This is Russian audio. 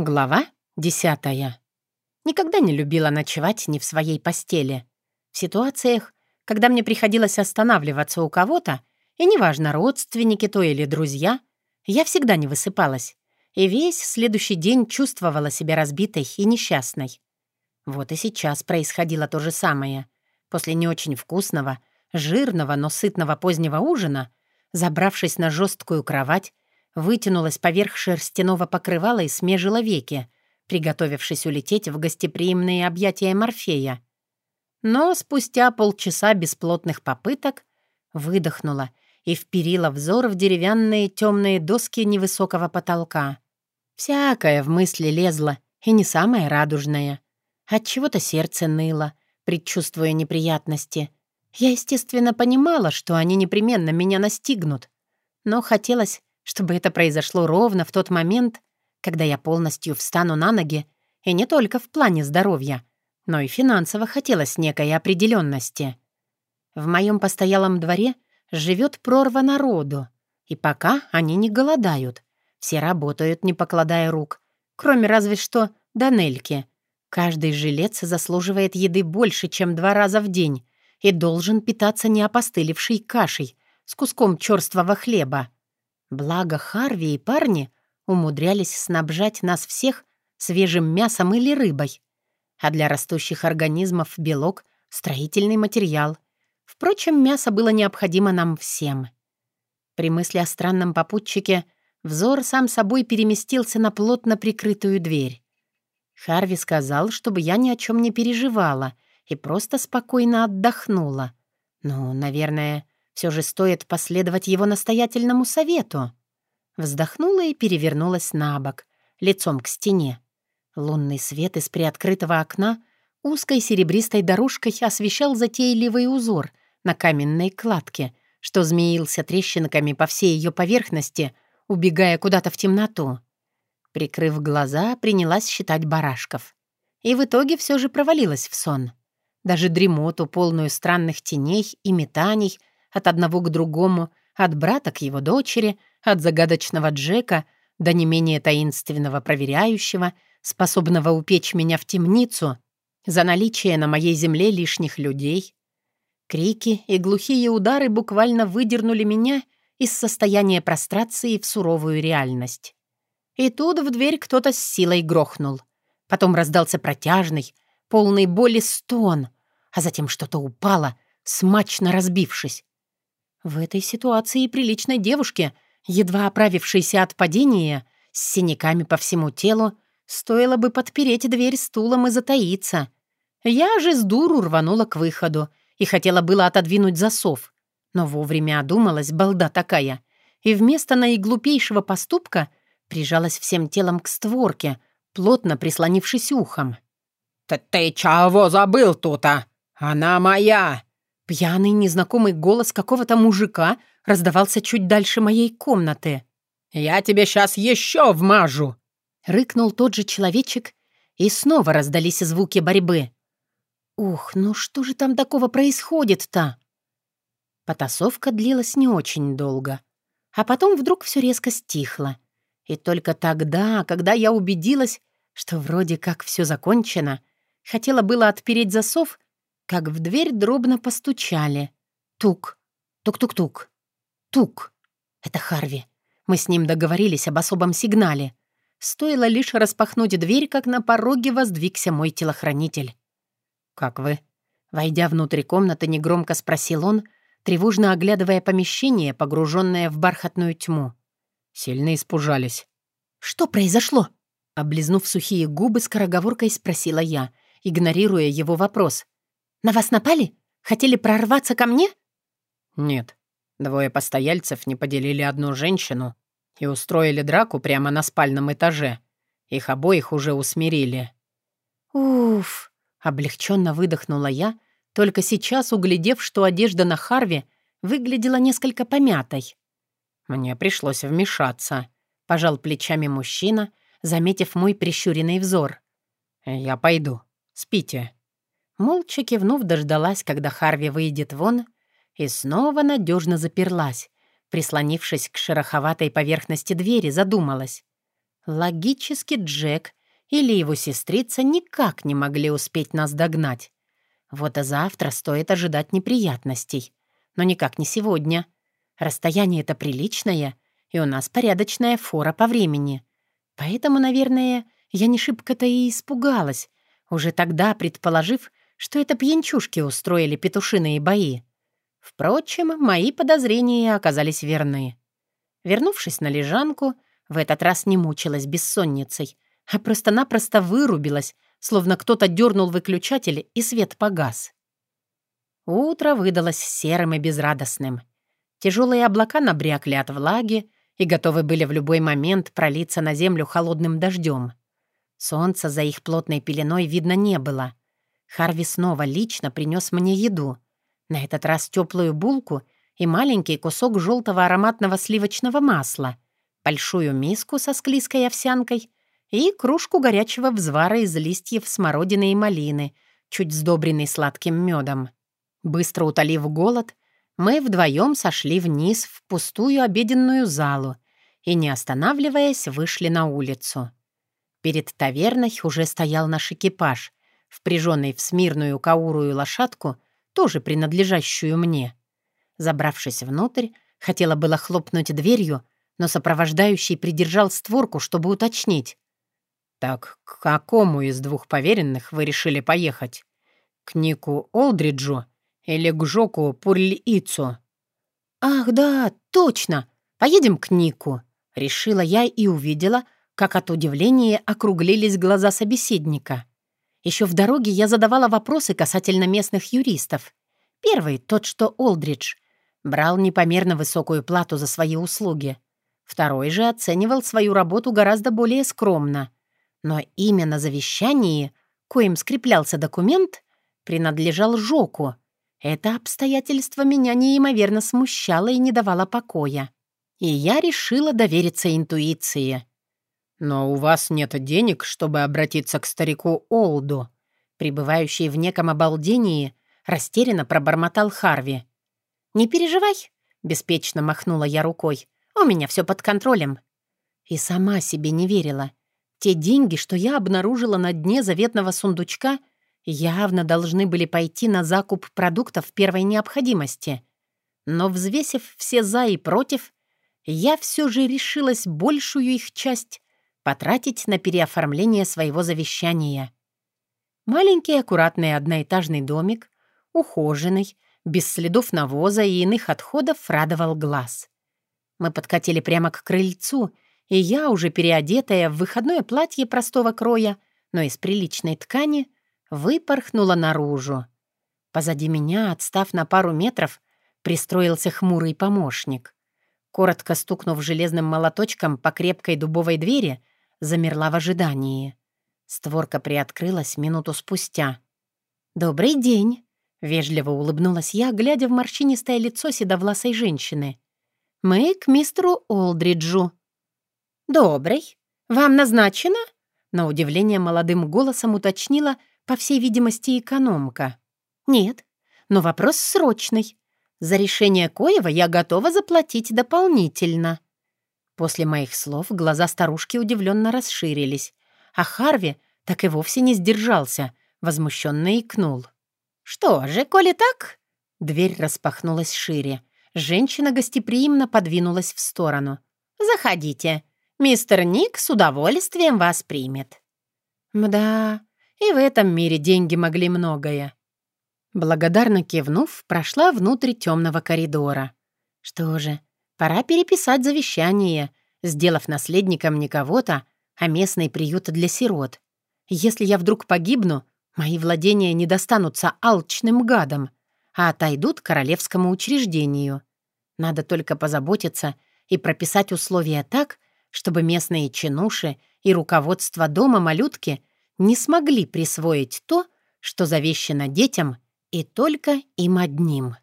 Глава десятая. Никогда не любила ночевать не в своей постели. В ситуациях, когда мне приходилось останавливаться у кого-то, и неважно, родственники то или друзья, я всегда не высыпалась, и весь следующий день чувствовала себя разбитой и несчастной. Вот и сейчас происходило то же самое. После не очень вкусного, жирного, но сытного позднего ужина, забравшись на жесткую кровать, вытянулась поверх шерстяного покрывала и смежила веки, приготовившись улететь в гостеприимные объятия Морфея. Но спустя полчаса бесплотных попыток выдохнула и вперила взор в деревянные темные доски невысокого потолка. Всякое в мысли лезло, и не самое радужное. Отчего-то сердце ныло, предчувствуя неприятности. Я, естественно, понимала, что они непременно меня настигнут, но хотелось чтобы это произошло ровно в тот момент, когда я полностью встану на ноги, и не только в плане здоровья, но и финансово хотелось некой определенности. В моем постоялом дворе живет прорва народу, и пока они не голодают. Все работают, не покладая рук, кроме разве что Данельки. Каждый жилец заслуживает еды больше, чем два раза в день, и должен питаться не опостылевшей кашей с куском черствого хлеба. Благо Харви и парни умудрялись снабжать нас всех свежим мясом или рыбой. А для растущих организмов белок — строительный материал. Впрочем, мясо было необходимо нам всем. При мысли о странном попутчике взор сам собой переместился на плотно прикрытую дверь. Харви сказал, чтобы я ни о чем не переживала и просто спокойно отдохнула. Ну, наверное, все же стоит последовать его настоятельному совету. Вздохнула и перевернулась на бок, лицом к стене. Лунный свет из приоткрытого окна узкой серебристой дорожкой освещал затейливый узор на каменной кладке, что змеился трещинками по всей ее поверхности, убегая куда-то в темноту. Прикрыв глаза, принялась считать барашков. И в итоге все же провалилась в сон. Даже дремоту, полную странных теней и метаний, от одного к другому, от брата к его дочери, от загадочного Джека до не менее таинственного проверяющего, способного упечь меня в темницу за наличие на моей земле лишних людей. Крики и глухие удары буквально выдернули меня из состояния прострации в суровую реальность. И тут в дверь кто-то с силой грохнул. Потом раздался протяжный, полный боли стон, а затем что-то упало, смачно разбившись. В этой ситуации приличной девушке, едва оправившейся от падения, с синяками по всему телу, стоило бы подпереть дверь стулом и затаиться. Я же с дуру рванула к выходу и хотела было отодвинуть засов, но вовремя одумалась, балда такая, и вместо наиглупейшего поступка прижалась всем телом к створке, плотно прислонившись ухом. «Ты, ты чего забыл тут-то? Она моя!» Пьяный незнакомый голос какого-то мужика раздавался чуть дальше моей комнаты. «Я тебе сейчас еще вмажу!» Рыкнул тот же человечек, и снова раздались звуки борьбы. «Ух, ну что же там такого происходит-то?» Потасовка длилась не очень долго, а потом вдруг все резко стихло. И только тогда, когда я убедилась, что вроде как все закончено, хотела было отпереть засов, как в дверь дробно постучали. Тук, тук-тук-тук, тук. Это Харви. Мы с ним договорились об особом сигнале. Стоило лишь распахнуть дверь, как на пороге воздвигся мой телохранитель. «Как вы?» Войдя внутрь комнаты, негромко спросил он, тревожно оглядывая помещение, погруженное в бархатную тьму. Сильно испужались. «Что произошло?» Облизнув сухие губы, скороговоркой спросила я, игнорируя его вопрос. На вас напали? Хотели прорваться ко мне?» «Нет. Двое постояльцев не поделили одну женщину и устроили драку прямо на спальном этаже. Их обоих уже усмирили». «Уф!» — облегченно выдохнула я, только сейчас углядев, что одежда на Харви выглядела несколько помятой. «Мне пришлось вмешаться», — пожал плечами мужчина, заметив мой прищуренный взор. «Я пойду. Спите». Молча кивнув, дождалась, когда Харви выйдет вон, и снова надежно заперлась. Прислонившись к шероховатой поверхности двери, задумалась. Логически Джек или его сестрица никак не могли успеть нас догнать. Вот и завтра стоит ожидать неприятностей. Но никак не сегодня. Расстояние это приличное, и у нас порядочная фора по времени. Поэтому, наверное, я не шибко-то и испугалась, уже тогда предположив, что это пьянчушки устроили петушиные бои. Впрочем, мои подозрения оказались верны. Вернувшись на лежанку, в этот раз не мучилась бессонницей, а просто-напросто вырубилась, словно кто-то дернул выключатель, и свет погас. Утро выдалось серым и безрадостным. Тяжелые облака набрякли от влаги и готовы были в любой момент пролиться на землю холодным дождем. Солнца за их плотной пеленой видно не было. Харви снова лично принес мне еду. На этот раз теплую булку и маленький кусок желтого ароматного сливочного масла, большую миску со склизкой овсянкой и кружку горячего взвара из листьев смородины и малины, чуть сдобренный сладким медом. Быстро утолив голод, мы вдвоем сошли вниз в пустую обеденную залу и, не останавливаясь, вышли на улицу. Перед таверной уже стоял наш экипаж, впряженный в смирную каурую лошадку, тоже принадлежащую мне. Забравшись внутрь, хотела было хлопнуть дверью, но сопровождающий придержал створку, чтобы уточнить. «Так к какому из двух поверенных вы решили поехать? К Нику Олдриджу или к Жоку Пурльицу?» «Ах, да, точно! Поедем к Нику!» — решила я и увидела, как от удивления округлились глаза собеседника. Еще в дороге я задавала вопросы касательно местных юристов. Первый, тот, что Олдридж, брал непомерно высокую плату за свои услуги. Второй же оценивал свою работу гораздо более скромно. Но именно на завещании, коим скреплялся документ, принадлежал Жоку. Это обстоятельство меня неимоверно смущало и не давало покоя. И я решила довериться интуиции. «Но у вас нет денег, чтобы обратиться к старику Олду», пребывающий в неком обалдении, растерянно пробормотал Харви. «Не переживай», — беспечно махнула я рукой. «У меня все под контролем». И сама себе не верила. Те деньги, что я обнаружила на дне заветного сундучка, явно должны были пойти на закуп продуктов первой необходимости. Но, взвесив все «за» и «против», я все же решилась большую их часть потратить на переоформление своего завещания. Маленький аккуратный одноэтажный домик, ухоженный, без следов навоза и иных отходов, радовал глаз. Мы подкатили прямо к крыльцу, и я, уже переодетая в выходное платье простого кроя, но из приличной ткани, выпорхнула наружу. Позади меня, отстав на пару метров, пристроился хмурый помощник. Коротко стукнув железным молоточком по крепкой дубовой двери, замерла в ожидании. Створка приоткрылась минуту спустя. «Добрый день!» — вежливо улыбнулась я, глядя в морщинистое лицо седовласой женщины. «Мы к мистеру Олдриджу». «Добрый. Вам назначено?» На удивление молодым голосом уточнила, по всей видимости, экономка. «Нет, но вопрос срочный. За решение Коева я готова заплатить дополнительно». После моих слов глаза старушки удивленно расширились, а Харви так и вовсе не сдержался, возмущенно икнул. «Что же, коли так?» Дверь распахнулась шире. Женщина гостеприимно подвинулась в сторону. «Заходите. Мистер Ник с удовольствием вас примет». Мда, и в этом мире деньги могли многое. Благодарно кивнув, прошла внутрь темного коридора. Что же, Пора переписать завещание, сделав наследником не кого-то, а местный приют для сирот. Если я вдруг погибну, мои владения не достанутся алчным гадам, а отойдут к королевскому учреждению. Надо только позаботиться и прописать условия так, чтобы местные чинуши и руководство дома малютки не смогли присвоить то, что завещено детям и только им одним.